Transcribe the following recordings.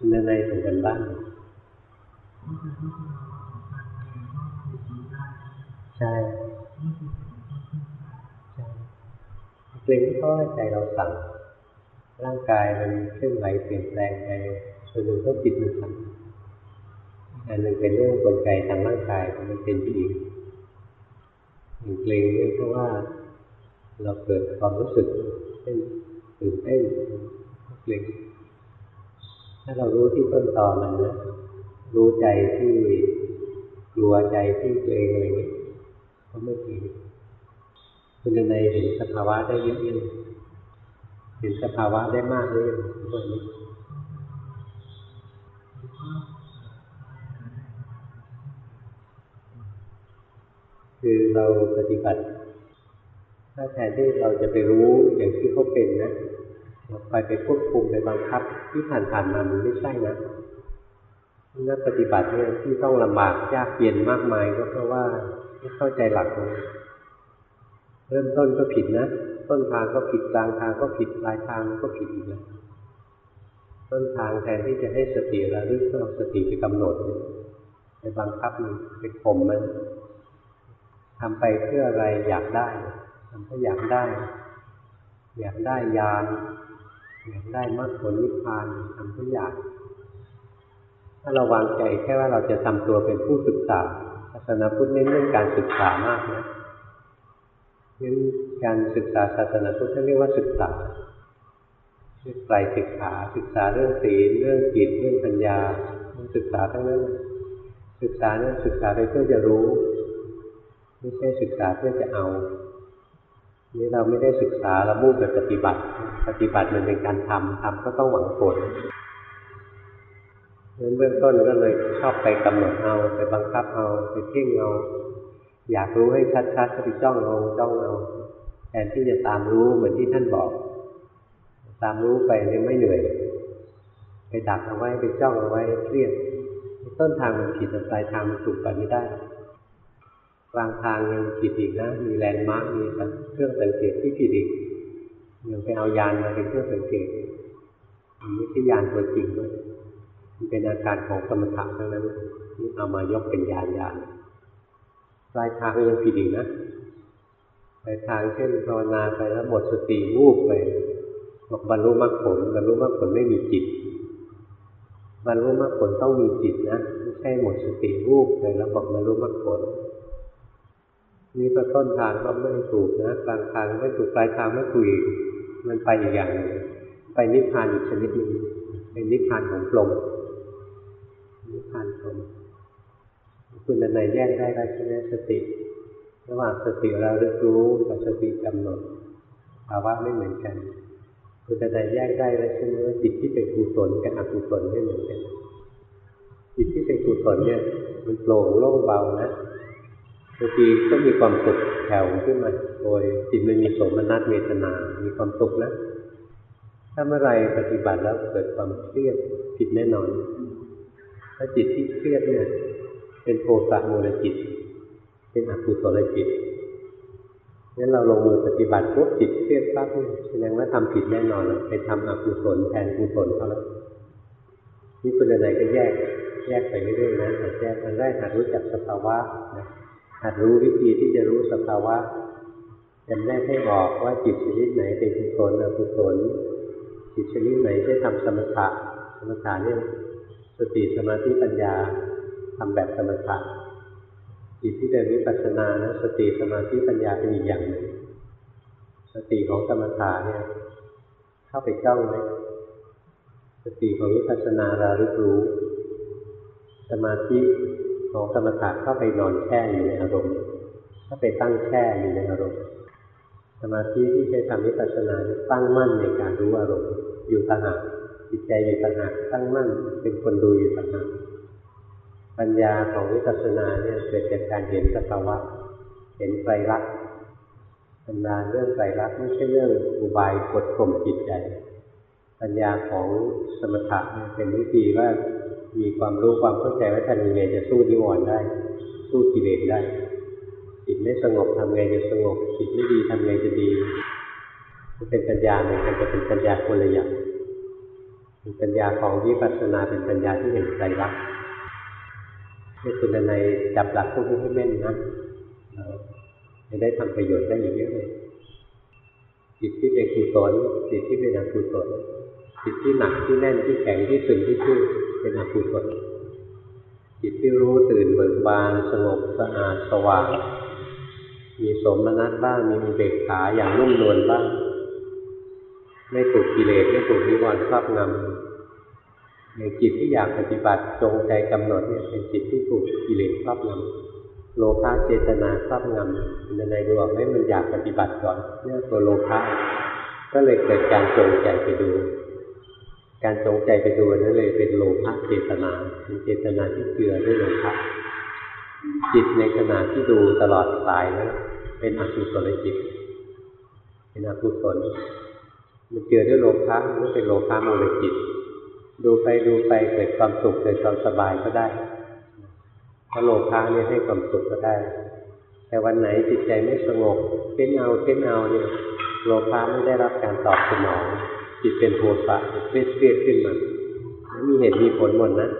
คุณในส่งกันบ้านใช่เกรงเพราะใจเราสั่ง ร่างกายมันเคลื่อนไหวเปลี่ยนแปลงไปส่วนหนึ่งก็จิตมันสั่งอันหนึ่งเป็นเรื่องกลไกทางร่างกายมันเป็นที่อีกอย่างเกรงเนี่ยเพราะว่าเราเกิดความรู้สึกเช่นตื่นเต้นเกรง ถ้าเรารู้ที่ต้นตอมันนะรู้ใจที่กลัวใจที่เกรงอะไรเงี้ยก็ไม่ดีคุณในเห็นสภาวะได้เยอะยังเห็นสภาวะได้มากเลยทุกวันนี้คือเราปฏิบัติ ถ้าแทนที่เราจะไปรู้อย่างที่เขาเป็นนะ เราไปควบคุมไปบังคับ ที่ผ่านๆมามันไม่ใช่นะนักปฏิบัติเนี่ยที่ต้องลำบากยากเย็นมากมายก็เพราะว่าไม่เข้าใจหลักตรงนี้เริ่มต้นก็ผิดนะ ต้นทางก็ผิดกลางทางก็ผิดปลายทางก็ผิดอีกแล้วต้นทางแทนที่จะให้สติระลึกก็เอาสติไปกำหนดไปบังคับมันไปข่มมันทำไปเพื่ออะไรอยากได้ทำเพื่ออยากได้ อยากได้ยาน อยากได้มรรคผลนิพพานทำเพื่ออยากถ้าเราวางใจแค่ว่าเราจะทำตัวเป็นผู้ศึกษาศาสนาพุทธเน้นเรื่องการศึกษามากนะงั้นการศึกษาศาสนาพุทธเรียกว่าศึกษาเรียกไตรศึกษาศึกษาเรื่องศีลเรื่องจิตเรื่องปัญญาศึกษาทั้งนั้นศึกษาเนี่ยศึกษาไปเพื่อจะรู้ ไม่ใช่ศึกษาเพื่อจะเอา นี่เราไม่ได้ศึกษาเรามุ่งไปปฏิบัติ ปฏิบัติมันเป็นการทำทำก็ต้องหวังผลเบื้องต้นก็เลยชอบไปกำหนดเอาไปบังคับเอาไปเพ่งเอาอยากรู้ให้ชัดๆก็ไปจ้องเอาจ้องเอาแทนที่จะตามรู้เหมือนที่ท่านบอก ตามรู้ไปเลยไม่เหนื่อย ไปดักเอาไว้ไปจ้องเอาไว้เครียดต้นทางมันผิดแต่ปลายทางมันถูกไปไม่ได้ กลางทางยังผิดอีกนะ มีแลนด์มาร์กมีเครื่องสังเกตที่ผิดอีกยังไปเอายานมาเป็นเครื่องสังเกตมันไม่ใช่ยานตัวจริงด้วยมันเป็นอาการของสมถะทั้งนั้นนี่เอามายกเป็นยานยานปลายทางยังผิดอีกนะปลายทางเช่นภาวนาไปแล้วหมดสติวูบไปบอกบรรลุมรรคผลบรรลุมรรคผลไม่มีจิตบรรลุมรรคผลต้องมีจิตนะไม่ใช่หมดสติวูบไปแล้วบอกบรรลุมรรคผล นี่ก็ต้นทางก็ไม่ถูกนะกลางทางไม่ถูกปลายทางไม่ถูกอีกมันไปอีกอย่างหนึ่งไปนิพพานอีกชนิดหนึ่งเป็นนิพพานของพรหมนิพพานพรหมคุณในแยกได้ได้ใช่ไหมสติ ระหว่างสติเราเรียรู้กับสติกำหนดภาวะไม่เหมือนกัน คุณในแยกได้แล้วใช่ไหมว่าจิตที่เป็นกุศลกับอกุศลไม่เหมือนกันจิตที่เป็นกุศลเนี่ย มันโปร่งโล่งเบานะ บางทีก็มีความสุขแผ่วขึ้นมาโดยจิตมันมีโสมนัสเวทนา มีความสุขนะถ้าเมื่อไรปฏิบัติแล้วเกิดความเครียดผิดแน่นอน ถ้าจิตที่เครียดเนี่ย เป็นโทสะมูลจิต เป็นอกุศลจิตงั้นเราลงมือปฏิบัติปุ๊บจิตเครียดปั๊บแสดงว่าทำผิดแน่นอนไปทำอกุศลแทนกุศลเขาแล้วนี่คุณอะไรก็แยก แยกไปเรื่อยๆนะหัดแยกอันแรกหัดรู้จักสภาวะนะ หัดรู้วิธีที่จะรู้สภาวะจำแนกให้ออกว่าจิตชนิดไหนเป็นกุศลอกุศลจิตชนิดไหนที่ทำสมถะสมถะเนี่ยสติสมาธิปัญญาทำแบบสมถะจิตที่เดินวิปัสสนานะสติสมาธิปัญญาเป็นอีกอย่างหนึ่งสติของสมถะเนี่ย เข้าไปจ้องไว้สติของวิปัสสนารารู้รู้ สมาธิ ของสมถะเข้าไปนอนแช่อยู่ในอารมณ์เข้าไปตั้งแช่อยู่ในอารมณ์ สมาธิที่ใช้ทำวิปัสสนาตั้งมั่นในการรู้อารมณ์ อยู่ต่างหากจิตใจอยู่ต่างหากตั้งมั่นเป็นคนดูอยู่ต่างหากปัญญาของวิปัสสนาเนี่ยเกิดจากการเห็นสภาวะเห็นไตรลักษณ์ปัญญาเรื่องไตรลักษณ์ไม่ใช่เรื่องอุบายกดข่มจิตใจ ปัญญาของสมถะเป็นวิธีว่า มีความรู้ความเข้าใจว่าทำยังไงจะสู้นิวรณ์ได้ สู้กิเลสได้จิตไม่สงบทำไงจะสงบจิตไม่ดีทำไงจะดีมันเป็นปัญญาเหมือนกันจะเป็นปัญญาคนละอย่างปัญญาของวิปัสสนาเป็นปัญญาที่เห็นไตรลักษณ์ให้คุณในจับหลักพวกนี้ให้แม่นนะจะได้ทำประโยชน์ได้อีกเยอะเลยจิตที่เป็นกุศลจิตที่เป็นอกุศลจิตที่หนักที่แน่นที่แข็งที่สึงที่ชื่อ เป็นอกุศลจิตที่รู้ตื่นเบิกบานสงบสะอาดสว่าง มีสมนัตบ้าง มีอุเบกขาอย่างนุ่มนวลบ้าง ไม่ถูกกิเลสไม่ถูกนิวรณ์ครอบงำในจิตที่อยากปฏิบัติจงใจกำหนดเนี่ยเป็นจิตที่ถูกกิเลสครอบงำโลภะเจตนาครอบงำในในดวงไม่มันอยากปฏิบัติก่อนเนี่ยตัวโลภะก็เลยเกิดการจงใจไปดู การจงใจไปดูนั้นเลยเป็นโลภะเจตนาเป็นเจตนาที่เจือด้วยโลภะจิตในขณะที่ดูตลอดสายนั้นเป็นอกุศลจิต เป็นอกุศลมันเจือด้วยโลภะมันเป็นโลภะโมลจิต ดูไปดูไปเกิดความสุขเกิดความสบายก็ได้เพราะโลภะนี่ให้ความสุขก็ได้ แต่วันไหนจิตใจไม่สงบเค้นเอาเค้นเอาเนี่ยโลภะไม่ได้รับการตอบสนอง จิตเป็นโทสะเครียดเครียดขึ้นมามีเหตุมีผลหมดนะ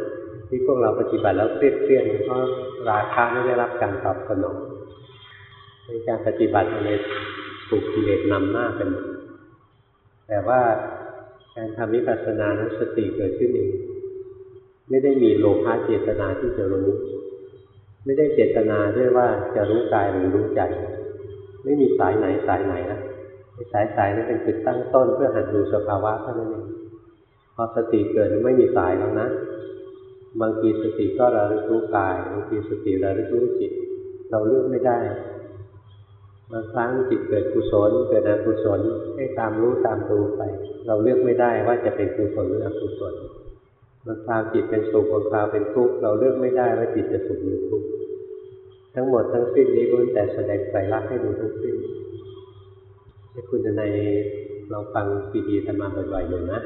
ที่พวกเราปฏิบัติแล้วเครียดเครียดเพราะราคาไม่ได้รับการตอบสนองในการปฏิบัติอะไรถูกกิเลสนำหน้าเป็นแต่ว่าการทำวิปัสสนานั้นสติเกิดขึ้นเองไม่ได้มีโลภะเจตนาที่จะรู้ ไม่ได้เจตนาด้วยว่าจะรู้กายหรือรู้ใจ ไม่มีสายไหนสายไหนนะ สายสายนั้นเป็นจุดตั้งต้น เพื่อหัดดูสภาวะเท่านั้นเองพอสติเกิดไม่มีสายแล้วนะ บางทีสติก็ระลึกรู้กาย บางทีสติระลึกรู้จิต เราเลือกไม่ได้ บางครั้งจิตเกิดกุศลเกิดอกุศลให้ตามรู้ตามดูไป เราเลือกไม่ได้ว่าจะเป็นกุศลหรืออกุศลบางคราวจิตเป็นสุขบางคราวเป็นทุกข์เราเลือกไม่ได้ว่าจิตจะสุขหรือทุกข์ทั้งหมดทั้งสิ้นนี้ล้วนแต่แสดงไตรลักษณ์ให้ดูทั้งสิ้น คุณในเราฟังซีดีธรรมาบ่อยๆหน่อยนะ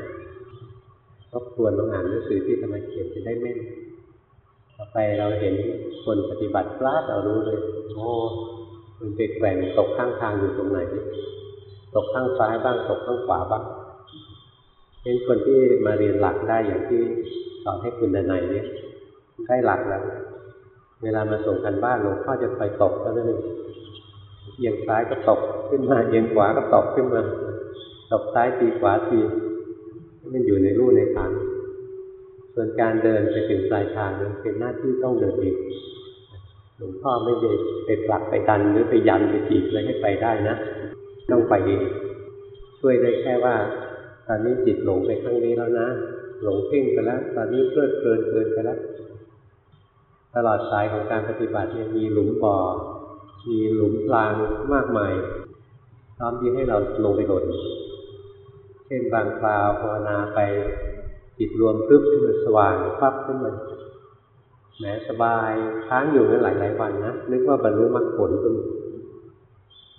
ทบทวนลองอ่านหนังสือที่ธรรมเขียนจะได้แม่นต่อไปเราเห็นคนปฏิบัติพลาดเรารู้เลย โอ้มันเป็นแหว่งตกข้างทางอยู่ตรงไหน ตกข้างซ้ายบ้างตกข้างขวาบ้างเป็นคนที่มาเรียนหลักได้อย่างที่สอนให้คุณในในเนี่ยได้หลักแล้ว เวลามาส่งกันบ้านหลวงพ่อจะคอยตกก็นั่นเอง เอียงซ้ายก็ตกขึ้นมาเอียงขวาก็ตกขึ้นมาตกซ้ายทีขวาทีมันอยู่ในรูในทางส่วนการเดินไปถึงปลายทางนั้นเป็นหน้าที่ต้องเดินเองหลวงพ่อไม่ได้ไปปลักไปดันหรือไปยันไปจีบอะไรให้ไปได้นะ ต้องไปเองช่วยได้แค่ว่า ตอนนี้จิตหลงไปข้างนี้แล้วนะ หลงเพ่งไปแล้ว ตอนนี้เพลิดเพลินเกินไปแล้ว ตลอดสายของการปฏิบัติเนี่ยมีหลุมบ่อ มีหลุมพรางมากมายพร้อมที่ให้เราลงไปโดดเช่นบางคราวภาวนาไปจิตรวมปึ๊บขึ้นมาสว่างปั๊บขึ้นมาแหมสบายค้างอยู่นั่นหลายหลายวันนะนึกว่าบรรลุมรรคผลก็มี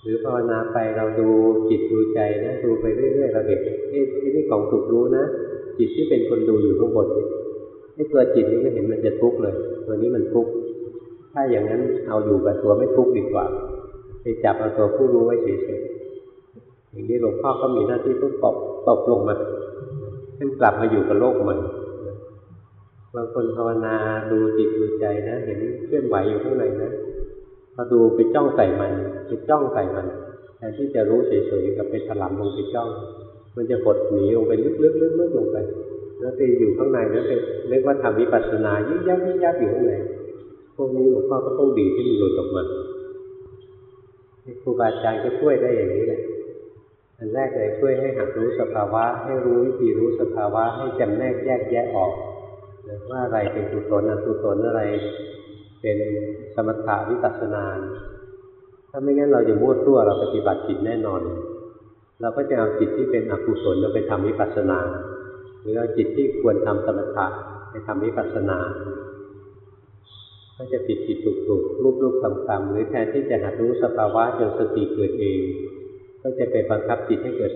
หรือภาวนาไปเราดูจิตดูใจนะดูไปเรื่อยๆเราเห็นเอ๊ะนี่ของถูกรู้นะ จิตที่เป็นคนดูอยู่ข้างบนไอ้ตัวจิตนี้ไม่เห็นมันจะทุกข์เลยตัวนี้มันทุกข์ ถ้าอย่างนั้นเอาอยู่กับตัวไม่ทุกข์ดีกว่า ไปจับเอาตัวผู้รู้ไว้เฉยๆอย่างนี้หลวงพ่อก็มีหน้าที่ต้องตบตบลงมาให้นกลับมาอยู่กับโลกใหม่บางคนภาวนาดูจิตดูใจนะ เห็นเคลื่อนไหวอยู่ข้างในนะพอดูไปจ้องใส่มันไปจ้องใส่มันแทนที่จะรู้เฉยๆกับไปถลำลงไปจ้อง มันจะกดหนีลงไปลึกๆๆลงไป แล้วไปอยู่ข้างในแล้วไปเรียกว่าทำวิปัสสนายิ่งยับยิ่งยับอยู่ข้างใน พวกนี้หลวงพ่อก็ต้องดีที่มันหลุดออกมาครูบาอาจารย์ก็ช่วยได้อย่างนี้แหละอันแรกเลยช่วยให้หัดรู้สภาวะ ให้รู้วิธีรู้สภาวะ ให้จำแนกแยกแยะออกว่าอะไรเป็นกุศลอกุศลอะไร เป็นสมถะวิปัสสนาถ้าไม่งั้นเราจะมั่วตัวเราปฏิบัติผิดแน่นอน เราก็จะเอาจิตที่เป็นอกุศลเราไปทำวิปัสสนา หรือเอาจิตที่ควรทำสมถะไปทำวิปัสสนา ก็จะผิดผิดถูกถูกรูปรูปคำคำหรือแทนที่จะหัดรู้สภาวะจนสติเกิดเอง ก็จะไปบังคับจิตให้เกิด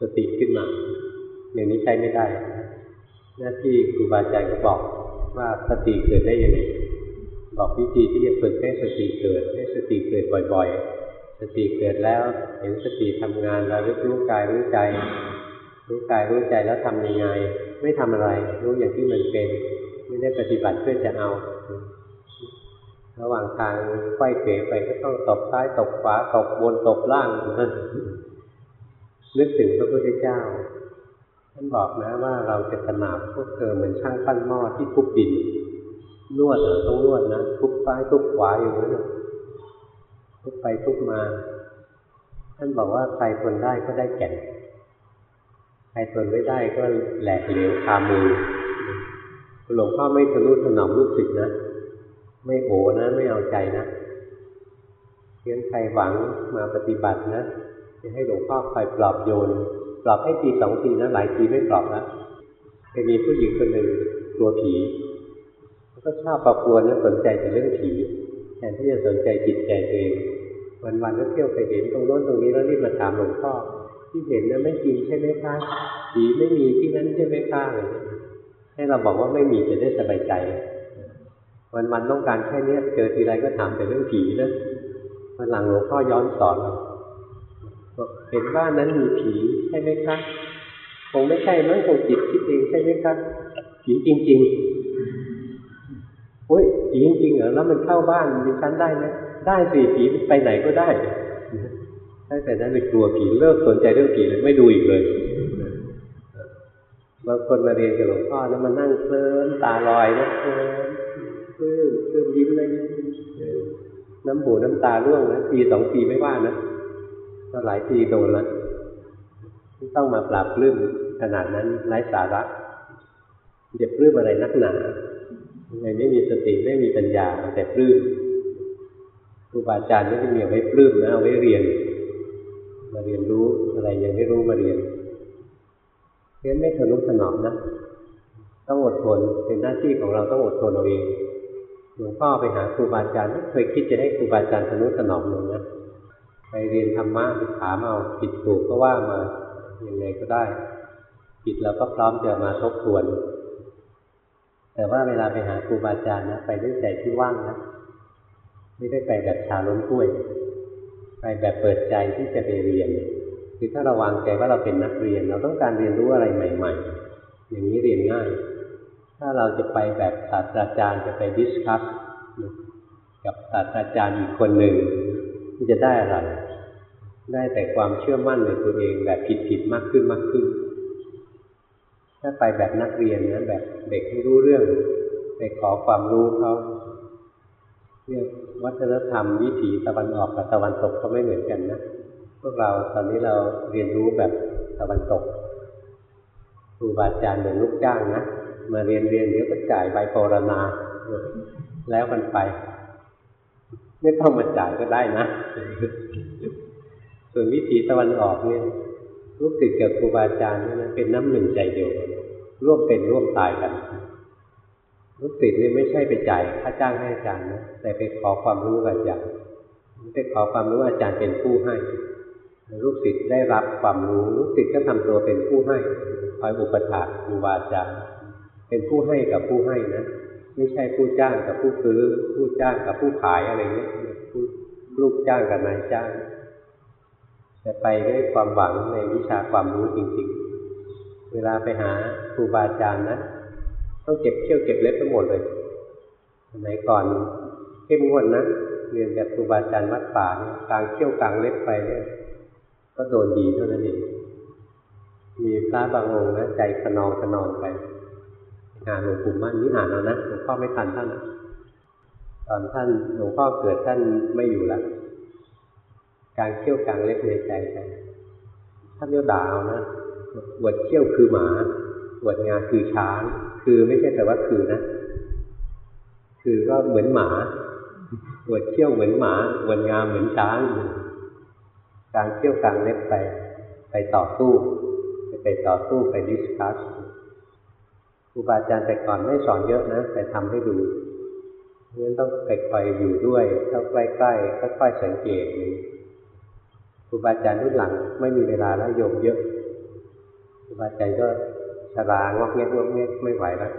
สติขึ้นมา อย่างนี้ใช้ไม่ได้ หน้าที่ครูบาอาจารย์ก็บอกว่าสติเกิดได้ยังไงบอกวิธีที่จะฝึกให้สติเกิดให้สติเกิดบ่อย ๆ สติเกิดแล้วเห็นสติทำงานระลึกรู้กายรู้ใจ รู้กายรู้ใจแล้วทำยังไง ไม่ทำอะไร รู้อย่างที่มันเป็น ไม่ได้ปฏิบัติเพื่อจะเอา ระหว่างทางไขว้เขวไปก็ต้องตกซ้ายตกขวาตกบนตกล่างนั่นนึกถึงพระพุทธเจ้า ท่านบอกนะว่าเราจะขนาบพวกเธอเหมือนช่างปั้นหม้อที่ทุบดินนวดต้องนวดนะทุบซ้ายทุบขวาอยู่นั่นทุบไปทุบมา ท่านบอกว่าใครทนได้ก็ได้แก่นใครทนไม่ได้ก็แหลกเหลวคามือหลวงพ่อไม่ทะนุถนอมลูกศิษย์นะ ไม่โอนะ ไม่เอาใจนะเพียงใครหวังมาปฏิบัตินะจะให้หลวงพ่อคอยปลอบโยน ปลอบให้ทีสองทีนะหลายทีไม่ปลอบนะเคยมีผู้หญิงคนหนึ่งกลัวผีก็ชอบประกวนนะสนใจแต่เรื่องผีแทนที่จะสนใจจิตใจตัวเองวันๆก็เที่ยวไปเห็นตรงโน้นตรงนี้แล้วรีบมาถามหลวงพ่อที่เห็นนั้นไม่จริงใช่ไหมคะผีไม่มีที่นั้นใช่ไหมคะให้เราบอกว่าไม่มีจะได้สบายใจ วันๆต้องการแค่นี้เจอทีไรก็ถามแต่เรื่องผีนะวันหลังหลวงพ่อย้อนสอนเราเห็นบ้านนั้นมีผีใช่ไหมคะคงไม่ใช่มั้งคงจิตคิดเองใช่ไหมคะผีจริงๆโอ้ยผีจริงๆเหรอแล้วมันเข้าบ้านมีชั้นได้ไหมได้สิผีไปไหนก็ได้ตั้งแต่นั้นเลยกลัวผีเลิกสนใจเรื่องผีเลยไม่ดูอีกเลยบางคนมาเรียนกับหลวงพ่อแล้วมานั่งเคลิ้มตาลอยนะเคลิ้ม เคลิ้มเคลิ้มยิ้มเลยน้ำหูน้ำตาร่วงนะทีสองทีไม่ว่านะก็หลายทีโดนแล้วต้องมาปราบปลื้มขนาดนั้นไร้สาระจะปลื้มอะไรนักหนาไม่ไม่มีสติไม่มีปัญญาแต่ปลื้มครูบาอาจารย์ไม่ได้มีเอาไว้ปลื้มนะเอาไว้เรียน มาเรียนรู้อะไรยังไม่รู้มาเรียนเพราะไม่ทนุถนอมนะ ต้องอดทนเป็นหน้าที่ของเราต้องอดทนเอาเอง ลวงพ่อไปหาครูบาอาจารย์ไม่เคยคิดจะให้ครูบาอาจารย์ทนุถนอมเลยนะไปเรียนธรรมะไปถามเอาผิดถูกก็ว่ามาอย่างไรก็ได้ผิดเราก็พร้อมจะมาทบทวน แต่ว่าเวลาไปหาครูบาอาจารย์นะไปด้วยใจที่ว่างนะไม่ได้ไปแบบชาล้นกล้วย ไปแบบเปิดใจที่จะไปเรียนคือถ้าเราวางใจว่าเราเป็นนักเรียน เราต้องการเรียนรู้อะไรใหม่ ๆ อย่างนี้เรียนง่าย ถ้าเราจะไปแบบศาสตราจารย์จะไปดิสคัสกับศาสตราจารย์อีกคนหนึ่งที่จะได้อะไร ได้แต่ความเชื่อมั่นในตัวเองแบบผิดๆมากขึ้นมากขึ้น ถ้าไปแบบนักเรียนนะแบบเด็กไม่รู้เรื่อง ไปขอความรู้เขาเนี่ยวัฒนธรรมวิถีตะวันออกกับตะวันตกก็ไม่เหมือนกันนะพวกเราตอนนี้เราเรียนรู้แบบตะวันตกครูบาอาจารย์เหมือนลูกจ้างนะ มาเรียนเรียนเดี๋ยวก็จ่ายใบปรณาแล้วมันไป ไม่ต้องมาจ่ายก็ได้นะ ส่วนวิถีตะวันออกเนี่ยลูกศิษย์กับครูบาอาจารย์นี่เป็นน้ำหนึ่งใจเดียวร่วมเป็นร่วมตายกันลูกศิษย์นี่ไม่ใช่ไปจ่ายค่าจ้างให้อาจารย์นะแต่ไปขอความรู้กับอาจารย์ไปขอความรู้อาจารย์เป็นผู้ให้ลูกศิษย์ได้รับความรู้ลูกศิษย์ก็ทำตัวเป็นผู้ให้คอยอุปถัมภ์ครูบาอาจารย์ เป็นผู้ให้กับผู้ให้นะ ไม่ใช่ผู้จ้างกับผู้ซื้อ ผู้จ้างกับผู้ขายอะไรเงี้ยลูกจ้างกับนายจ้างแต่ไปด้วยความหวังในวิชาความรู้จริงๆ เวลาไปหาครูบาอาจารย์นะ ต้องเก็บเขี้ยวเก็บเล็บทั้งหมดเลยสมัยก่อนเข้มงวดนะเรียนจากครูบาอาจารย์วัดป่าเนี่ยกลางเขี้ยวกลางเล็บไปเนี่ยก็โดนดีเท่านั้นเองมีพระบางองค์นะใจขนองขนองไป งานหลวงปู่มั่นนี่อ่านเอานะหลวงพ่อไม่ทันท่านตอนท่านหลวงพ่อเกิดท่านไม่อยู่แล้วกางเขี้ยวกลางเล็บในใจไปท่านก็ด่าเอานะอวดเขี้ยวคือหมาอวดงานคือช้าง คือไม่ใช่แต่ว่าคือนะ คือก็เหมือนหมาอวดเขี้ยวเหมือนหมาอวดงาเหมือนช้าง กางเขี้ยวกลางเล็บไป ไปต่อสู้ ไปต่อสู้ไปดิสคัส ครูบาอาจารย์แต่ก่อนไม่สอนเยอะนะ แต่ทำให้ดูเพราะฉะนั้นต้องไปคอยอยู่ด้วยเข้าใกล้ๆค่อยๆสังเกตครูบาอาจารย์รุ่นหลังไม่มีเวลาแล้วโยมเยอะครูบาอาจารย์ก็ชรางอกเงี้ยงอกเงี้ยไม่ไหวแล้ว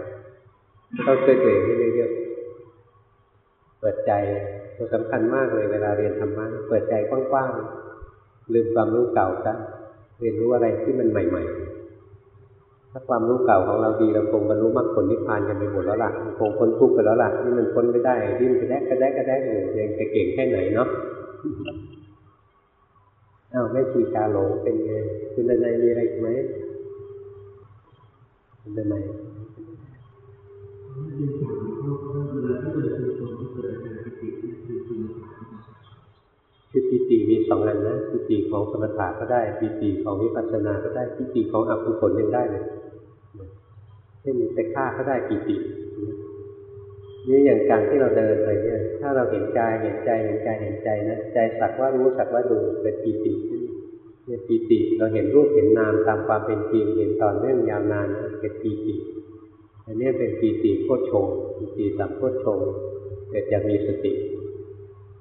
ต้องช่วยตัวเองให้เยอะๆเปิดใจตัวสำคัญมากเลยเวลาเรียนธรรมะเปิดใจกว้างๆลืมความรู้เก่าซะเรียนรู้อะไรที่มันใหม่ ๆ ถ้าความรู้เก่าของเราดีเราคงบรรลุมรรคผลนิพพานกันไปหมดแล้วล่ะคงพ้นทุกข์ไปแล้วล่ะนี่มันพ้นไม่ได้ดิ้นกระแดกกระแดกกระแดกอยู่ยังจะเก่งแค่ไหนเนาะอ้าวแม่ชีกาหลงเป็นไงคุณดนัยมีอะไรไหมคุณดนัย คือปิติมีสองอันนะปิติของสมถะก็ได้ปิติของวิปัสสนาก็ได้ปิติของอกุศลยังได้เลยเช่นไปฆ่าก็ได้ปิตินี่อย่างการที่เราเดินไปเนี่ย ถ้าเราเห็นกายเห็นใจเห็นกายเห็นใจนะใจสักว่ารู้สักว่าดูเป็นปิติเนี่ยปิติเราเห็นรูปเห็นนามตามความเป็นจริงเห็นต่อเนื่องยาวนานนะเป็นปิติอันนี้เป็นปีติโคตรชงปีติสัมโคตรชงเกิดจากมีสติ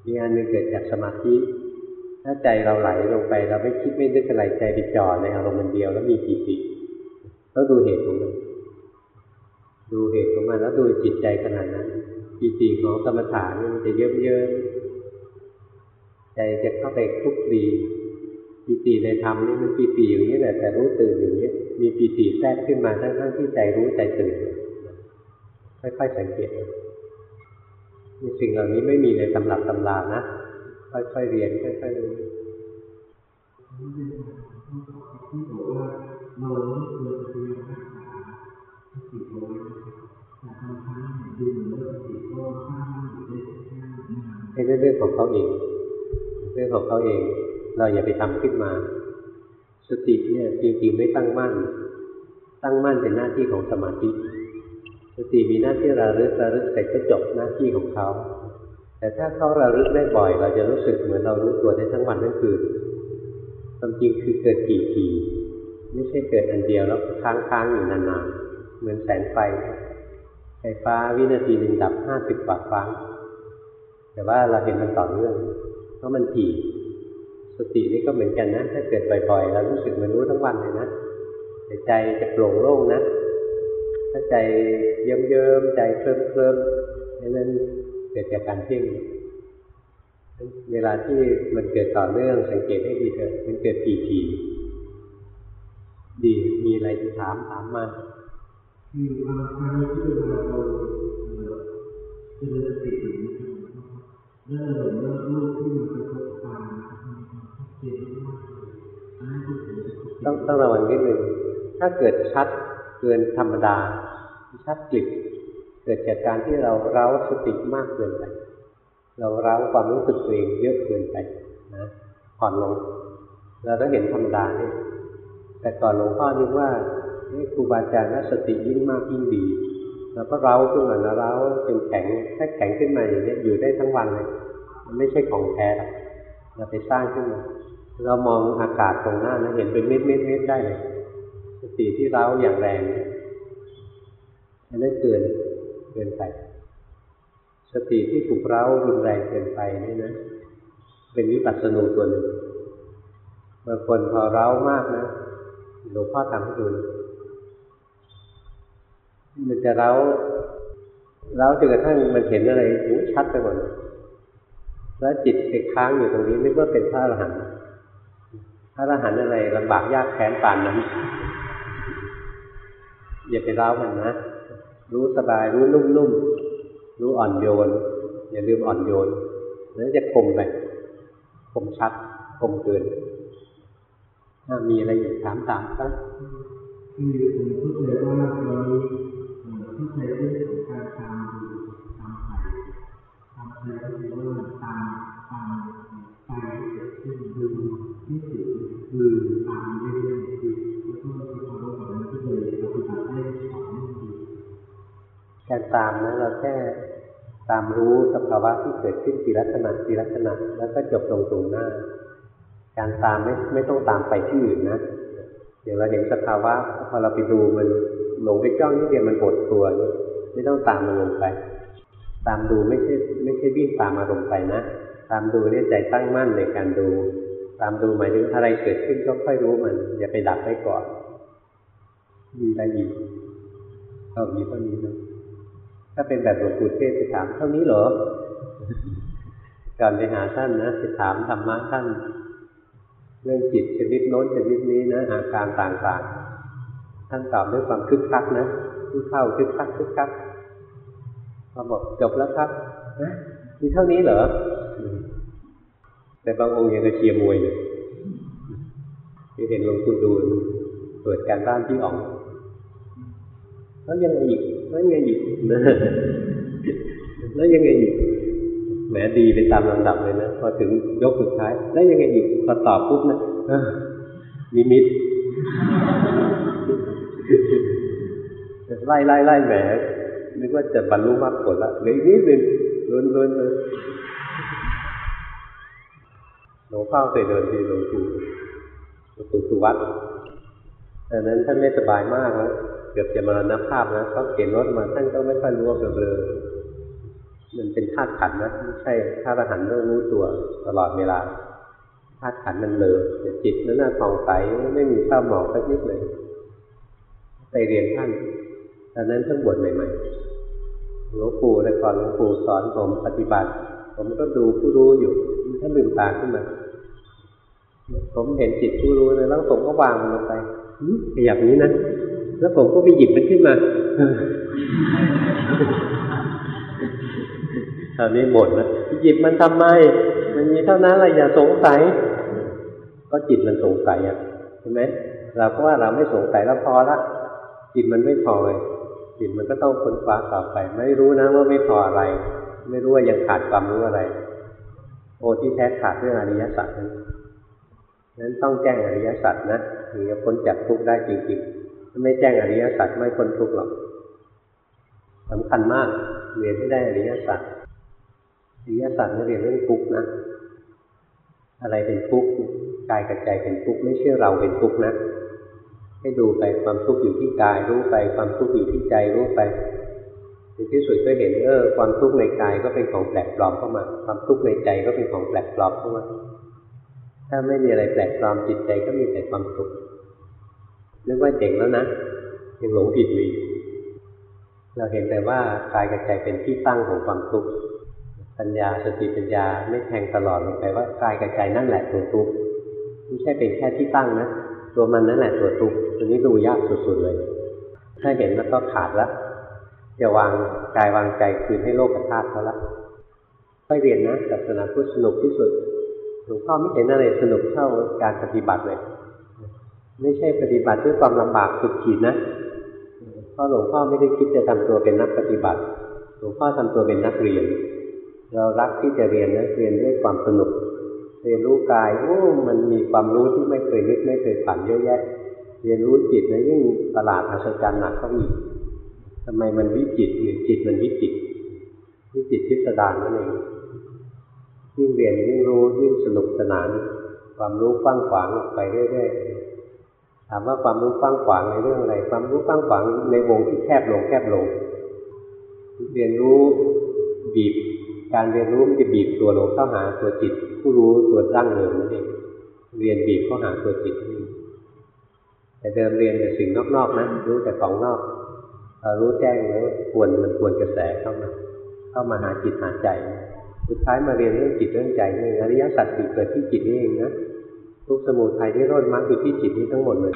อีกอันหนึ่งเกิดจากสมาธิ ถ้าใจเราไหลลงไป เราไม่คิดไม่นึกอะไรใจไปจ่อในอารมณ์มันเดียวแล้วมีปีติต้องดูเหตุของมันดูเหตุของมันแล้วดูจิตใจขนาดนั้นปีติของสมถะนี่มันจะเยิ้มเยิ้มใจจะเข้าไปคลุกคลีปีติในธรรมนี่มันปีติอย่างนี้แหละแต่รู้ตื่นอย่างนี้มีปีติแทรกขึ้นมาทั้งๆที่ใจรู้ใจตื่นค่อยๆสังเกต สิ่งเหล่านี้ไม่มีในตำรับตำรานะ ค่อยๆเรียนค่อยๆรู้ที่บอกว่าเราไม่ควรจะพยายามรักษาสติเอาไว้แต่บางครั้งดูเหมือนว่าสติก็ข้ามอยู่ได้เป็นเรื่องของเขาเอง เรื่องของเขาเอง เราอย่าไปทำขึ้นมา สติเนี่ยจริงๆไม่ตั้งมั่น ตั้งมั่นเป็นหน้าที่ของสมาธิ สติมีหน้าที่ระลึกระลึกเสร็จก็จบหน้าที่ของเขา แต่ถ้าเขาระลึกได้บ่อย เราจะรู้สึกเหมือนเรารู้ตัวได้ทั้งวันทั้งคืนความจริงคือเกิดกี่ทีไม่ใช่เกิดอันเดียวแล้วค้างๆอยู่นานๆเหมือนแสงไฟ ไฟฟ้าวินาทีหนึ่งดับห้าสิบกว่าครั้ง แต่ว่าเราเห็นมันต่อเนื่องเพราะมันถี่สตินี่ก็เหมือนกันนะ ถ้าเกิดบ่อยๆเรารู้สึกมันรู้ทั้งวันเลยนะแต่ใจจะโปร่งโล่งนะ ถ้าใจเยิ้มเยิ้มใจเคลิ้มเคลิ้มนั้นเกิดจากการเพ่งเวลาที่มันเกิดต่อเนื่องสังเกตให้ดีเถอะมันเกิดทีทีดีมีอะไรจะถามถามมาคือบางครั้งที่เราเราเจริญสติอยู่นะครับแล้วเราเห็นว่ารูปที่มันกระทบตาชัดเจนมากต้องต้องระวังนิดหนึ่งถ้าเกิดชัด เกินธรรมดาชัดกลิบเกิดจากการที่เราเร้าสติมากเกินไป เราเร้าความรู้สึกตัวเองเยอะเกินไปนะผ่อนลง เราต้องเห็นธรรมดาเนี่ยแต่ก่อนหลวงพ่อนึกว่าครูบาอาจารย์สติยิ่งมากยิ่งดีเราก็เร้าขึ้นมานะเร้าจนแข็งถ้าแข็งขึ้นมาอย่างนี้อยู่ได้ทั้งวันเลย มันไม่ใช่ของแท้เราไปสร้างขึ้นมาเรามองอากาศตรงหน้านะเห็นเป็นเม็ดเม็ดเม็ดได้เลย ติที่เร้าอย่างแรงอันนั้นเกินเกินไปสติที่ถูกเร้ารุนแรงเกินไปนี่นะ เป็นวิปัสสนูตัวหนึ่งบางคนพอเร้ามากนะหลวงพ่อทำให้ดูมันจะเร้าเร้าจนกระทั่งมันเห็นอะไรหูชัดไปหมดแล้วจิตไปค้างอยู่ตรงนี้นึกว่าเป็นพระอรหันต์พระอรหันต์อะไรลำบากยากแค้นปานนั้น อย่าไปร้าวมันนะ รู้สบายรู้นุ่มๆ รู้อ่อนโยน อย่าลืมอ่อนโยนแล้วจะคมไปคมชัดคมเกินถ้ามีอะไรอยากถามตามก็คือผมเข้าใจว่าเราเข้า การตามนะเราแค่ตามรู้สภาวะที่เกิดขึ้นทีลักษณะทีลักษณะแล้วก็จบลงตรงหน้า การตามไม่ไม่ต้องตามไปที่อื่นนะอย่างเราเห็นสภาวะพอเราไปดูมันหลงไปจ้องนิดเดียวมันหดตัว ไม่ต้องตามมันลงไป ตามดูไม่ใช่ไม่ใช่วิ่งตามอารมณ์ไปนะ ตามดูเนี่ยใจตั้งมั่นในการดู ตามดูหมายถึงอะไรเกิดขึ้นก็ค่อยรู้มัน อย่าไปดับไว้ก่อนมีอะไรอีกเอามีเท่านี้นะ ถ้าเป็นแบบหลวงปู่เทศจะถามเท่านี้เหรอก่อนไปหาท่านนะจะถามธรรมะท่าน เรื่องจิตชนิดโน้นชนิดนี้นะอาการต่างๆ ท่านตอบด้วยความคึกคักนะผู้เข้าคึกคักคึกคักพอบอกจบแล้วครับนะมีเท่านี้เหรอ แต่บางองค์ยังจะเชียร์มวยอยู่ที่เห็นหลวงปู่ดูลเปิดการบ้านที่ออกแล้วยังไงอีก แล้วยังไงอีกแล้วยังไงอีกแหมดีไปตามลำดับเลยนะพอถึงยกสุดท้าย แล้วยังไงอีกพอตอบปุ๊บนะมีมิตรไล่ไล่ไล่แหมนึกว่าจะบรรลุมรรคผลละเหลืออีกนิดนึงล้นล้นเลยหลวงพ่อเคยเดินที่หลวงปู่หลวงปู่สุวัตตอนนั้นท่านไม่สบายมากแล้ว เกือบจะมรณภาพนะเขาเข็นรถมาท่านก็ไม่ค่อยรู้ว่าเบลอมันเป็นธาตุขันนะไม่ใช่ธาตุหันต้องรู้ตัวตลอดเวลาธาตุขันมันเลอแต่จิตนั้นน่าทองใสไม่มีเศร้าหมองสักนิดเลยไปเรียนท่านตอนนั้นเพิ่งบวชใหม่ๆหลวงปู่แต่ก่อนหลวงปู่สอนผมปฏิบัติ ผมก็ดูผู้รู้อยู่ท่านลืมตาขึ้นมาผมเห็นจิตผู้รู้เลยแล้วผมก็วางมันลงไปขยับนี้นะ แล้วผมก็ไปหยิบมันขึ้นมาตอนนี้บ่นนะหยิบมันทำไม มันมีเท่านั้นแหละอย่าสงสัย ก็จิตมันสงสัยอะใช่ไหมเราก็ว่าเราไม่สงสัยแล้วพอละจิตมันไม่พอเลยจิตมันก็ต้องค้นคว้าต่อไป ไม่รู้นะว่าไม่พออะไร ไม่รู้ว่ายังขาดความรู้อะไร โอ้ที่แท้ขาดเรื่องอริยสัจนั้นนั้นต้องแจ้งอริยสัจนะถึงจะพ้นจากทุกข์ได้จริงๆ ถ้าไม่แจ้งอริยสัจไม่พ้นทุกข์หรอกสำคัญมากเรียนให้ได้อริยสัจอริยสัจนี่เรียนเรื่องทุกข์นะ อะไรเป็นทุกข์กายกับใจเป็นทุกข์ไม่ใช่เราเป็นทุกข์นะให้ดูไปความทุกข์อยู่ที่กายรู้ไป ความทุกข์อยู่ที่ใจรู้ไปในที่สุดก็เห็นเออความทุกข์ในกายก็เป็นของแปลกปลอมเข้ามา ความทุกข์ในใจก็เป็นของแปลกปลอมเข้ามาถ้าไม่มีอะไรแปลกปลอมจิตใจก็มีแต่ความสุข นึกว่าเจ๋งแล้วนะยังหลงผิดอยู่เราเห็นแต่ว่ากายกับใจเป็นที่ตั้งของความทุกข์ปัญญาสติปัญญาไม่แทงตลอดลงไปว่ากายกับใจนั่นแหละตัวทุกข์ไม่ใช่เป็นแค่ที่ตั้งนะตัวมันนั่นแหละตัวทุกข์ตัวนี้ดูยากสุดๆเลย ถ้าเห็นแล้วก็ขาดละจะวางกายวางใจคืนให้โลกธาตุเขาละค่อยเรียนนะศาสนาพุทธสนุกที่สุดหลวงพ่อไม่เห็นอะไรสนุกเท่าการปฏิบัติเลย ไม่ใช่ปฏิบัติด้วยความลำบากสุดขีดนะเพราะหลวงพ่อไม่ได้คิดจะทำตัวเป็นนักปฏิบัติ หลวงพ่อทำตัวเป็นนักเรียน เรารักที่จะเรียนนะเรียนด้วยความสนุก เรียนรู้กายโอ้มันมีความรู้ที่ไม่เคยนึกไม่เคยฝันเยอะแยะ เรียนรู้จิตนะยิ่งประหลาดอัศจรรย์หนักเข้าอีกทำไมมันวิจิตหรือจิตมันวิจิตวิจิตพิสดารนั่นเองยิ่งเรียนยิ่งรู้ยิ่งสนุกสนาน ความรู้กว้างขวางออกไปเรื่อยๆ ถามว่าความรู้กว้างขวางในเรื่องอะไร ความรู้กว้างขวางในวงที่แคบลงแคบลง เรียนรู้บีบ การเรียนรู้มันจะบีบตัวลงเข้าหาตัวจิต ผู้รู้ตัวตั้งเดิมนั่นเองเรียนบีบเข้าหาตัวจิตนี่แต่เดิมเรียนแต่สิ่งนอกๆนะรู้แต่ของนอกรู้แจ้งแล้วควรมันควรกระแสเข้ามาเข้ามาหาจิตหาใจ สุดท้ายมาเรียนเรื่องจิตเรื่องใจนี่อริยสัจสี่เกิดที่จิตนี่เองนะ ทุกสมุทัยที่ร่นมรรคอยู่ที่จิตนี้ทั้งหมดเลย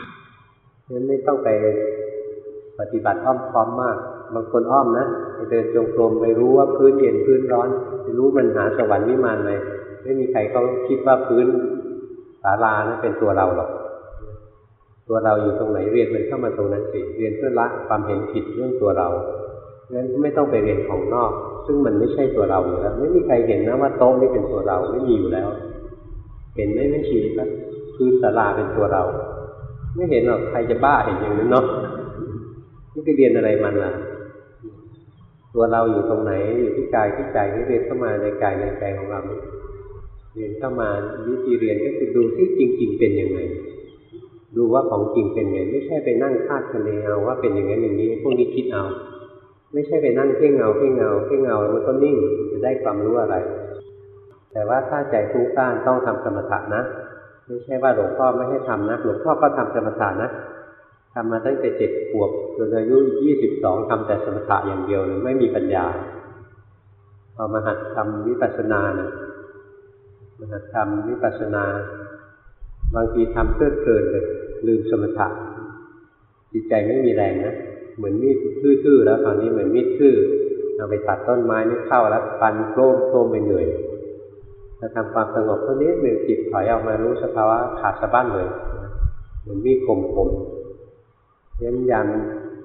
นั้นไม่ต้องไปปฏิบัติอ้อมค้อมมาก บางคนอ้อมนะไปเดินจงกรมไปรู้ว่าพื้นเย็นพื้นร้อนไปรู้มันหาสวรรค์วิมานเลยไม่มีใครเขาคิดว่าพื้นศาลานะเป็นตัวเราหรอกตัวเราอยู่ตรงไหนเรียนมันเข้ามาตรงนั้นสิเรียนเพื่อละความเห็นผิดเรื่องตัวเรางั้นไม่ต้องไปเรียนของนอก ซึ่งมันไม่ใช่ตัวเราอยู่แล้ว ไม่มีใครเห็นนะว่าโต๊ะนี่เป็นตัวเราไม่มีอยู่แล้ว เห็นไหมไม่ชี้ครับคือศาลาเป็นตัวเรา ไม่เห็นหรอกใครจะบ้าเห็นอย่างนั้นเนาะนี่ไปเรียนอะไรมันล่ะ ตัวเราอยู่ตรงไหนอยู่ที่กายที่ใจให้เรียนเข้ามาในกายในใจของเราเรียนเข้ามาวิธีเรียนก็คือดูที่จริง ๆ เป็นยังไงดูว่าของจริงเป็นไง ไม่ใช่ไปนั่งคาดคะเนเอาว่าเป็นอย่างนั้นอย่างนี้ พวกนี้คิดเอา ไม่ใช่ไปนั่งเพ่งเงาเพ่งเงาเพ่งเงาแล้วมันก็นิ่งจะได้ความรู้อะไร แต่ว่าถ้าใจฟุ้งซ่านต้องทำสมถะนะ ไม่ใช่ว่าหลวงพ่อไม่ให้ทำนะ หลวงพ่อก็ทำสมถะนะทำมาตั้งแต่เจ็ดขวบจนอายุยี่สิบสองทำแต่สมถะอย่างเดียวเลยไม่มีปัญญา พอมาหัดทำวิปัสสนานะมาหัดทำวิปัสสนา บางทีทำเพลิดเพลินเลยลืมสมถะจิตใจไม่มีแรงนะเหมือนมีดทื่อๆแล้วตอนนี้เหมือนมีดทื่อเอาไปตัดต้นไม้ไม่เข้าแล้วฟันโครมโครมไปเหนื่อย ถ้าทำความสงบเท่านี้หนึ่งจิตถอยออกมารู้สภาวะขาดสะบั้นเลยเหมือนมีดคมๆยันยัน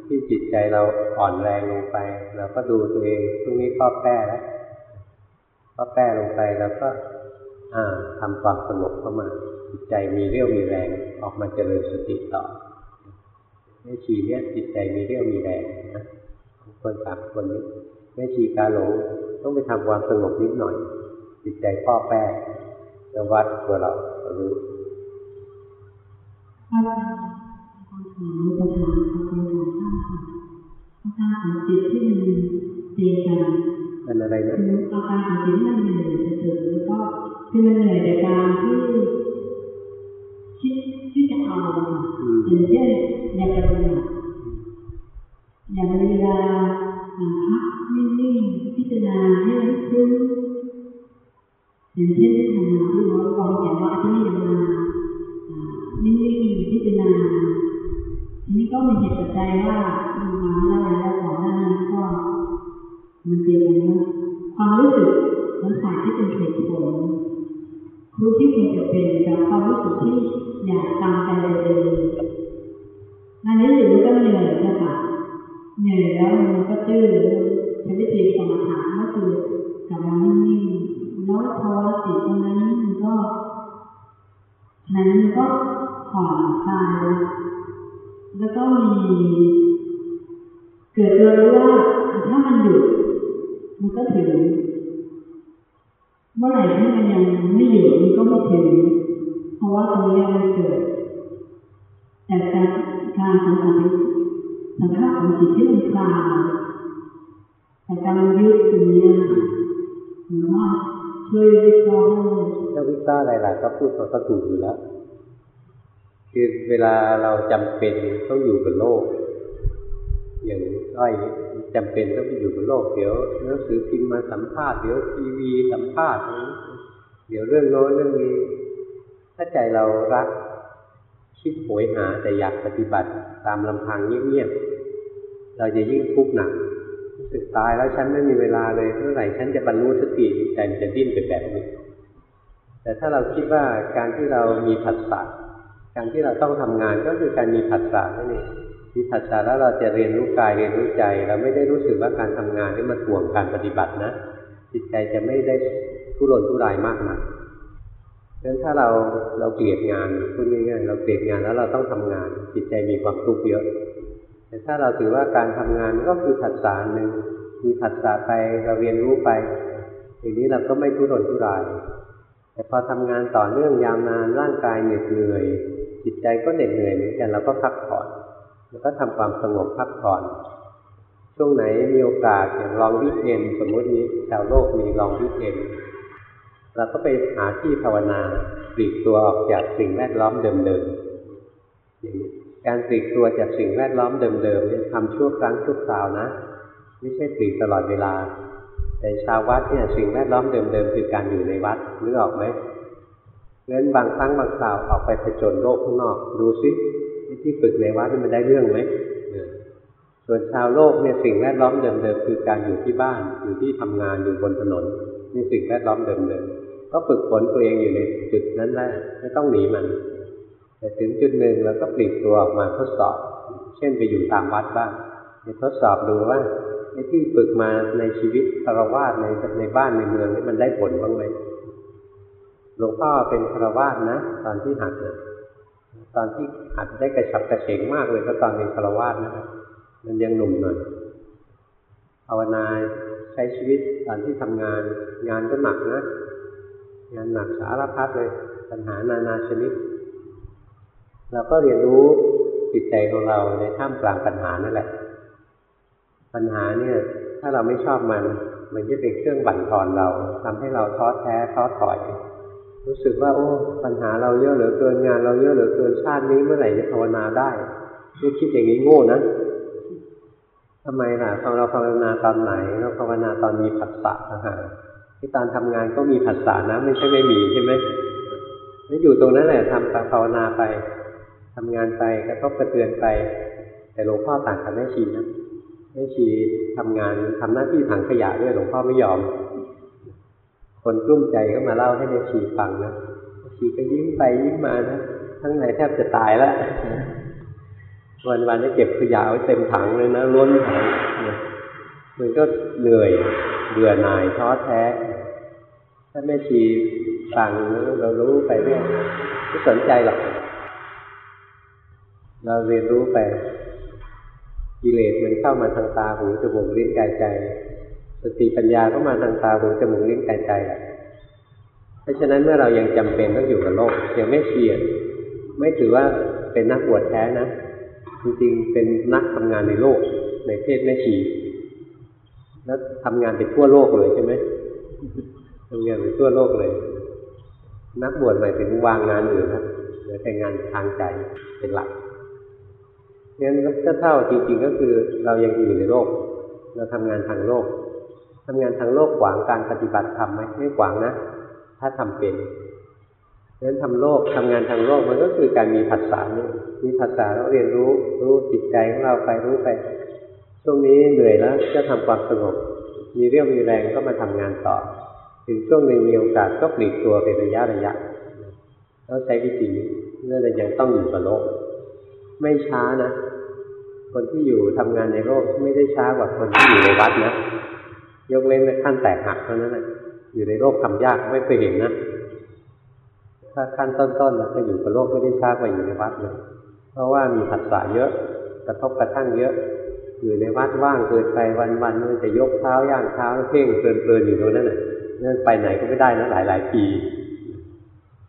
ที่จิตใจเราอ่อนแรงลงไป เราก็ดูตัวเองพรุ่งนี้ข้อแก้แล้วข้อแก้ลงไปแล้วก็อ่าทำความสงบเข้ามา จิตใจมีเรี่ยวมีแรงออกมาเจริญสติต่อแม่ชีเนี่ยจิตใจมีเรี่ยวมีแรงนะคนสามคนนี้แม่ชีกาหลงต้องไปทำความสงบนิดหน่อย จิตใจพ่อแป้จะวัดตัวเรารู้ถ้าว่าความถามประธาเป็นของท่าอาการของจิตที่มันเตีกันเป็นอะไรนะอาการของจิตที่มันเหนื่อยจะถึงแล้วก็คือมันเหนื่อยในการที่คิดที่จะเอาอย่างเช่นอยากจะเป็นอย่างเวลาพักนิ่งๆพิจารณาให้รู้ อย่างเช่นที่ทำงานที่เราวางแผนว่าที่นี่ยังมานิ่งๆพิจารณาทีนี้ก็มีเหตุปัจจัยว่ามาได้แล้วก่อนหน้านี้ก็มันเกี่ยวกันว่าความรู้สึกมันสายที่เป็นเหตุผลรู้ที่ควรจะเป็นกับความรู้สึกที่อยากตามใจเองอันนี้อยู่ก็เหนื่อยนะคะเหนื่อยแล้วมันก็ตื้อใช้วิธีสมถะก็คือกลับมานิ่งๆ แล้วพอจิตตรงนั้นมันก็นั้นก็ผ่อนคลายแล้วก็มี เกิดตัวรู้ว่าถ้ามันหยุดมันก็ถึง เมื่อไหร่ที่มันยังไม่หยุดมันก็ไม่ถึง เพราะว่าตรงนี้มันเกิดแต่การการสังขารสังขารของจิตที่มันคลายแต่การยึดตรงนี้หรือว่า ช่วิเคราะห์ถ้าวิเคราะห์อะไรๆก็พูดก็ถูกอยู่แล้ว คือเวลาเราจำเป็นต้องอยู่กับโลก อย่างอ้อยจำเป็นต้องไปอยู่บนโลก เดี๋ยวหนังสือพิมพ์มาสัมภาษณ์เดี๋ยวทีวีสัมภาษณ์เดี๋ยวเรื่องโน้นเรื่องนี้ ถ้าใจเรารักคิดโหยหาแต่อยากปฏิบัติตามลำพังเงียบๆเราจะยิ่งทุกข์หนัก สึกตายแล้วฉันไม่มีเวลาเลยเมื่อไหร่ฉันจะบรรลุสติใจจะดิ้นไปแบบนี้ แต่ถ้าเราคิดว่าการที่เรามีผัสสะการที่เราต้องทำงานก็คือการมีผัสสะนั่นเองมีผัสสะแล้วเราจะเรียนรู้กายเรียนรู้ใจ เราไม่ได้รู้สึกว่าการทำงานนี่มันห่วงการปฏิบัตินะ จิตใจจะไม่ได้ทุรนทุรายมากนะักดังนั้นถ้าเราเราเกลียดงานพูดง่ายๆเราเกลียดงานแล้วเราต้องทำงาน จิตใจมีความทุกข์เยอะ แต่ถ้าเราถือว่าการทำงานก็คือผัสสะหนึ่งมีผัสสะไปเราเรียนรู้ไปอย่างนี้เราก็ไม่ทุรนทุราย แต่พอทำงานต่อเนื่องยาวนานร่างกายเหนื่อย จิตใจก็เหน็ดเหนื่อยเหมือนกันเราก็พักผ่อนแล้วก็ทำความสงบพักผ่อนช่วงไหนมีโอกาสอย่างลองวิเอนสมมตินี้ชาวโลกมีลองวิเอนเราก็ไปหาที่ภาวนาปลีกตัวออกจากสิ่งแวดล้อมเดิมๆอย่างนี้ การปลีกตัวจากสิ่งแวดล้อมเดิมๆเนี่ทำชั่วครั้งชั่วคราวนะ ไม่ใช่ปลีกตลอดเวลา แต่ชาววัดเนี่ยสิ่งแวดล้อมเดิมๆคือการอยู่ในวัดนึกออกไหมเพราะนั้นบางครั้งบางคราวออกไปผจญโลกข้างนอก ดูซิที่ฝึกในวัดมันได้เรื่องไหมส่วนชาวโลกเนี่ยสิ่งแวดล้อมเดิมๆคือการอยู่ที่บ้านอยู่ที่ทำงานอยู่บนถนนนี่สิ่งแวดล้อมเดิมๆก็ฝึกฝนตัวเองอยู่ในจุดนั้นได้ไม่ต้องหนีมัน แต่ถึงจุดหนึ่งเราก็ปลีกตัวออกมาทดสอบ เช่นไปอยู่ตามวัดบ้างไปทดสอบดูว่าไอ้ที่ฝึกมาในชีวิตคารวะในในบ้านในเมืองนี่มันได้ผลบ้างไหมหลวงพ่อเป็นคารวะนะ ตอนที่หัดนี่ยตอนที่หัดได้กระฉับกระเฉงมากเลยก็ตอนเป็นคารวาสนะครับมันยังหนุ่มหน่อยภาวนาใช้ชีวิตตอนที่ทำงาน งานก็หนักนะ งานหนักสารพัดเลย ปัญหานานาชนิด เราก็เรียนรู้จิตใจของเราในท่ามกลางปัญหานั่นแหละ ปัญหาเนี่ย ถ้าเราไม่ชอบมัน มันจะเป็นเครื่องบั่นทอนเราทำให้เราท้อแท้ท้อถอย รู้สึกว่า โอ้ ปัญหาเราเยอะเหลือเกินงาน เราเยอะเหลือเกินชาตินี้เมื่อไหร่จะภาวนาได้นี่คิดอย่างนี้โง่นะทำไมล่ะตอนเราภาวนาตอนไหน เราภาวนาตอนมีผัสสะนะฮะที่ตอนทำงานก็มีผัสสะนะ ไม่ใช่ไม่มีใช่ไหมแล้วอยู่ตรงนั้นแหละทำภาวนาไป ทำงานไปกระทบกระเทือนไป แต่หลวงพ่อต่างกับแม่ชีนะแม่ชีทำงานทำหน้าที่ถังขยะด้วยหลวงพ่อไม่ยอม คนกลุ้มใจก็มาเล่าให้แม่ชีฟังนะแม่ชีก็ยิ้มไปยิ้มมานะทั้งในแทบจะตายแล้ววันวันนี้เก็บขยะไว้เต็มถังเลยนะล้นถังมันก็เหนื่อยเบื่อหน่ายท้อแท้ ถ้าแม่ชีฟังเรารู้ไปเรื่อยไม่สนใจหรอก เราเรียนรู้ไปกิเลสมันเข้ามาทางตาหูจมูกลิ้นกายใจ สติปัญญาก็มาทางตาหูจมูกลิ้นกายใจแหละเพราะฉะนั้นเมื่อเรายังจำเป็นต้องอยู่กับโลกยังไม่เชียดไม่ถือว่าเป็นนักบวชแท้นะ จริงๆเป็นนักทำงานในโลกในเพศแม่ชีแล้วทำงานไปทั่วโลกเลยใช่ไหมทำงานไปทั่วโลกเลย นักบวชหมายถึงวางงานอื่นนะหลือแต่งานทางใจเป็นหลัก งั้นก็เท่าจริงๆก็คือเรายังอยู่ในโลก เราทำงานทางโลกทำงานทางโลกขวางการปฏิบัติธรรมไหมไม่ขวางนะ ถ้าทำเป็นงั้นทำโลกทำงานทางโลกมันก็คือการมีภาษาเนี่ยมีภาษาแล้วเรียนรู้รู้จิตใจของเราไปรู้ไปช่วงนี้เหนื่อยแล้วจะทำความสงบมีเรี่ยวมีแรงก็มาทำงานต่อ ถึงช่วงหนึ่งมีโอกาสก็ปลีกตัวเป็นระยะระยะแล้วใช้วิธีนี้เมื่อเรายังต้องอยู่กับโลก ไม่ช้านะ คนที่อยู่ทำงานในโลกไม่ได้ช้ากว่าคนที่อยู่ในวัดนะยกเว้นขั้นแตกหักเท่านั้นแหละอยู่ในโลกทำยากไม่เคยเห็นนะถ้าขั้นต้นๆเราจะอยู่กับโลกไม่ได้ช้ากว่าอยู่ในวัดเลยเพราะว่ามีผัสสะเยอะกระทบกระทั่งเยอะอยู่ในวัดว่างเกินไปวันๆมันจะยกเท้าย่างเท้าเพ่งเพลินๆอยู่ตรงนั้นน่ะนั่นไปไหนก็ไม่ได้นะหลายๆปี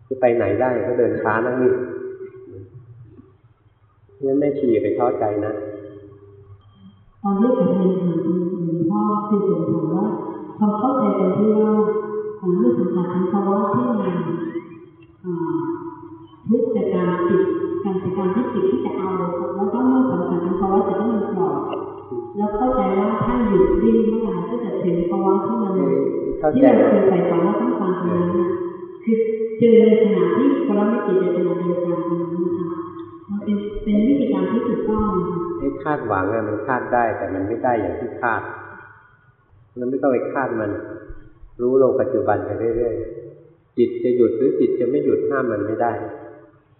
จะไปไหนได้ก็เดินช้านั่งนี่งั้นไม่ชีไปท้อใจนะ ตอนที่ผมเรียนถามหลวงพ่อคือผมถามว่าความเข้าใจกันที่ว่าเรื่องสังขารทั้งภาวะที่มีทุกจากการติดการจากการที่ติดที่จะเอาแล้วก็เมื่อสังขารทั้งภาวะจะต้องมีปลอดแล้วเข้าใจว่าถ้าหยุดดิ้นเมื่อไหร่ก็จะถึงภาวะที่มันที่เราเคยใส่ฝันว่าต้องการตรงนั้นคือเจอในขณะที่คนละไม่ติดในขณะเดียวาดหวังอะมันคาดได้ แต่มันไม่ได้อย่างที่คาด มันไม่ต้องไปคาดมัน รู้ลงปัจจุบันไปเรื่อยๆจิตจะหยุดหรือจิตจะไม่หยุดห้ามมันไม่ได้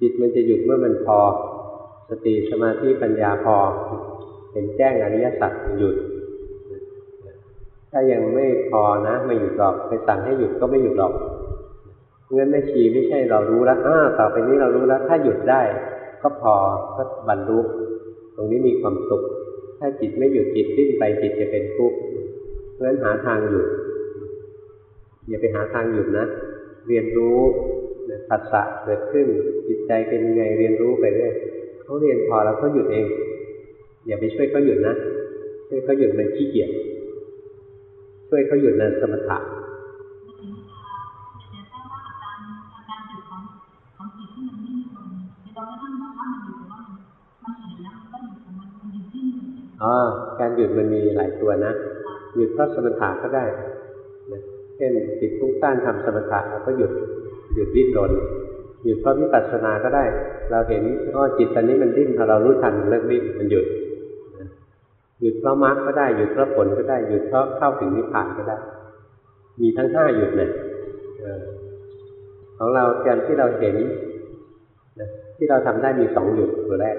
จิตมันจะหยุดเมื่อมันพอ สติสมาธิปัญญาพอ เห็นแจ้งอริยสัจหยุด ถ้ายังไม่พอนะไม่หยุดหรอกไปสั่งให้หยุดก็ไม่หยุดหรอกเงินไม่ชีไม่ใช่เรารู้แล้วอ้าต่อไปนี้เรารู้แล้ว ถ้าหยุดได้ ก็พอก็บรรลุ รงนี้มีความสุข ถ้าจิตไม่หยุดจิตดิ้นไปจิตจะเป็นทุกข์เพราะฉะนั้นหาทางหยุดอย่าไปหาทางหยุดนะ เรียนรู้ปัสสะเกิดขึ้น จิตใจเป็นยังไงเรียนรู้ไปเรื่อยเขาเรียนพอแล้วเขาหยุดเอง อย่าไปช่วยเขาหยุดนะช่วยเขาหยุดมันขี้เกียจช่วยเขาหยุดในสมถะ อ๋อการหยุดมันมีหลายตัวนะ หยุดเพราะสมถะก็ได้นะเช่นจิตฟุ้งซ่านทำสมถะเราก็หยุดหยุดดิ้นรนหยุดเพราะวิปัสสนาก็ได้ เราเห็นว่าจิตตอนนี้มันดิ้นพอเรารู้ทันเลิกดิ้นมันหยุดหยุดเพราะมรรคก็ได้หยุดเพราะผลก็ได้หยุดเพราะเข้าถึงนิพพานก็ได้ มีทั้งห้าหยุดเนี่ยของเราการที่เราเห็นที่เราทำได้มีสองหยุดตัวแรก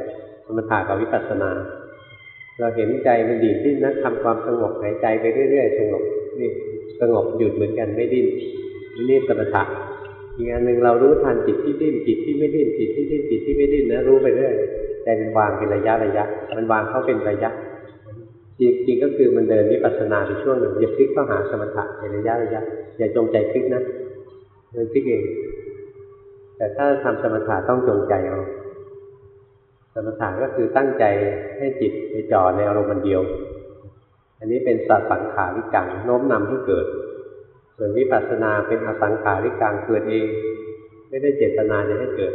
สมถะกับวิปัสสนา เราเห็นใจมันดีดิ้นนะทำความสงบหายใจไปเรื่อยๆสงบนี่สงบหยุดเหมือนกันไม่ดิ้นนี่สมถะอีกอันหนึ่งเรารู้ทันจิตที่ดิ้นจิตที่ไม่ดิ้นจิตที่ดิ้นจิตที่ไม่ดิ้นนะรู้ไปเรื่อยใจมันวางเป็นระยะระยะ มันวางเข้าเป็นระยะจริงๆก็คือมันเดินวิปัสสนาในช่วงหนึ่งอย่าพลิกเข้าหาสมถะในระยะระยะอย่าจงใจพลิกนะเดินพลิกเองแต่ถ้าทำสมถะต้องจงใจเอา สมถะก็คือตั้งใจให้จิตไปจ่อในอารมณ์เดียว อันนี้เป็นสัสังขาริกังโน้มนำให้เกิด ส่วนวิปัสสนาเป็นอสังขาริกังเกิดเอง ไม่ได้เจตนาจะให้เกิด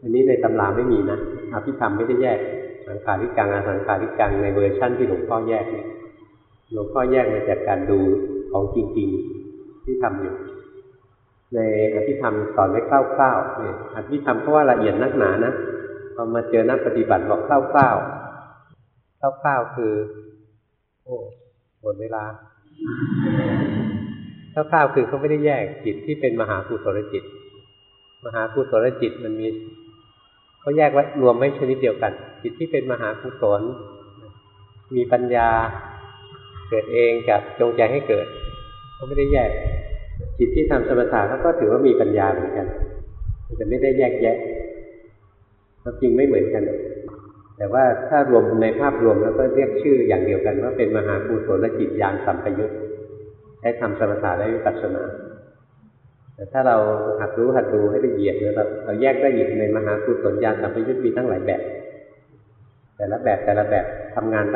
อันนี้ในตำราไม่มีนะอภิธรรมไม่ได้แยกสสังขาริกังอสังขาริกังในเวอร์ชั่นที่หลวงพ่อแยกเนี่ยหลวงพ่อแยกมาจากการดูของจริง ๆ ที่ทำอยู่ในอภิธรรมสอนไว้คร่าวๆเนี่ยอภิธรรมเพราะว่าละเอียดนักหนานะ พอมาเจอนักปฏิบัติบอกคร่าวๆคร่าวๆคือ โอ้หมดเวลาคร่าวๆคือเขาไม่ได้แยกจิตที่เป็นมหากุศลจิต มหากุศลจิตมันมีเขาแยกไว้รวมไว้ชนิดเดียวกัน จิตที่เป็นมหากุศลมีปัญญาเกิดเองกับจงใจให้เกิดเขาไม่ได้แยก จิตที่ทำสมถะเขาก็ถือว่ามีปัญญาเหมือนกันแต่ไม่ได้แยกแยะ ความจริงไม่เหมือนกัน แต่ว่าถ้ารวมในภาพรวมแล้วก็เรียกชื่ออย่างเดียวกันว่าเป็นมหากุศลจิตญาณสัมปยุตใช้ทำสมถะและวิปัสสนา แต่ถ้าเราหัดรู้หัดดูให้ละเอียดเราเราแยกได้อีกในมหากุศลญาณสัมปยุตมีตั้งหลายแบบ แต่ละแบบแต่ละแบบทำงานได้